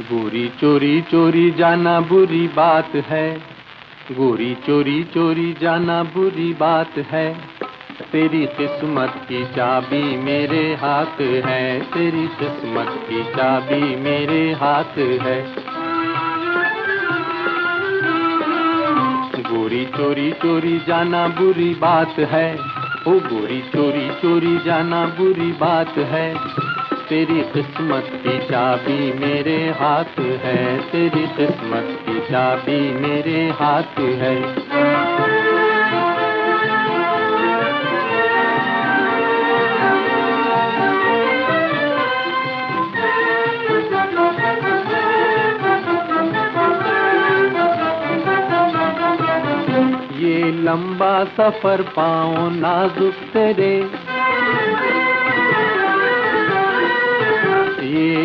गोरी चोरी चोरी जाना बुरी बात है। गोरी चोरी चोरी जाना बुरी बात है। तेरी किस्मत की चाबी मेरे हाथ है। तेरी किस्मत की चाबी मेरे हाथ है। गोरी चोरी चोरी जाना बुरी बात है। ओ गोरी चोरी चोरी जाना बुरी बात है। तेरी किस्मत की चाबी मेरे हाथ है, तेरी किस्मत की चाबी मेरे हाथ है। ये लंबा सफ़र पाओ नाजुक तेरे।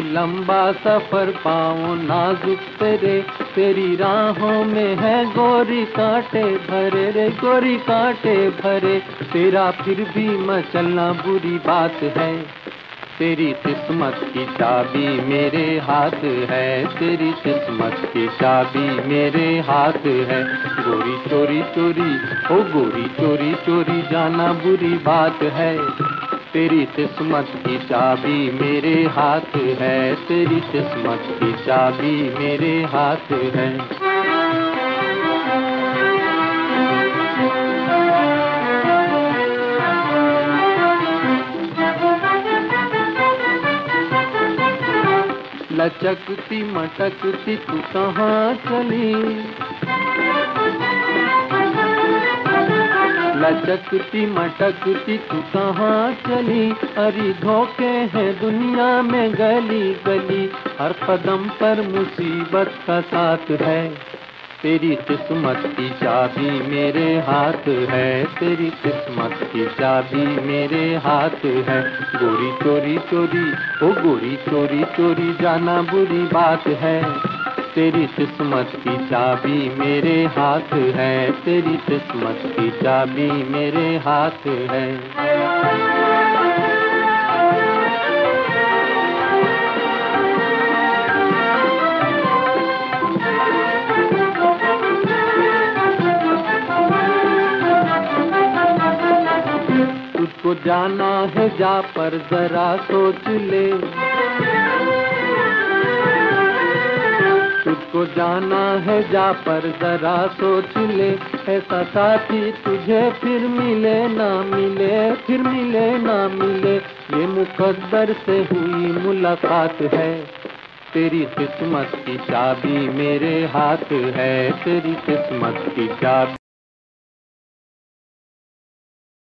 लंबा सफ़र पाओ नाजुक तेरे, तेरी राहों में है गोरी कांटे भरे रे, गोरी कांटे भरे। तेरा फिर भी मचलना बुरी बात है। तेरी किस्मत की चाबी मेरे हाथ है, तेरी किस्मत की चाबी मेरे हाथ है। गोरी चोरी चोरी, ओ गोरी चोरी चोरी जाना बुरी बात है। तेरी किस्मत की चाबी मेरे हाथ है, तेरी किस्मत की चाबी मेरे हाथ है। लचकती मटकती तू कहाँ चली? लचकती मटकती, तू कहाँ चली? अरे धोखे हैं दुनिया में गली गली, हर कदम पर मुसीबत का साथ है। तेरी किस्मत की चाबी मेरे हाथ है, तेरी किस्मत की चाबी मेरे हाथ है। गोरी चोरी चोरी, ओ गोरी चोरी चोरी, जाना बुरी बात है। तेरी किस्मत की चाबी मेरे हाथ है, तेरी किस्मत की चाबी मेरे हाथ है। तुझको जाना है, जा पर जरा सोच ले। तुझको जाना है, जा पर जरा सोच ले। ऐसा साथी तुझे फिर मिले, ना मिले, फिर मिले, ना मिले। ये मुकद्दर से हुई मुलाकात है। तेरी किस्मत की चाबी मेरे हाथ है, तेरी किस्मत की चाबी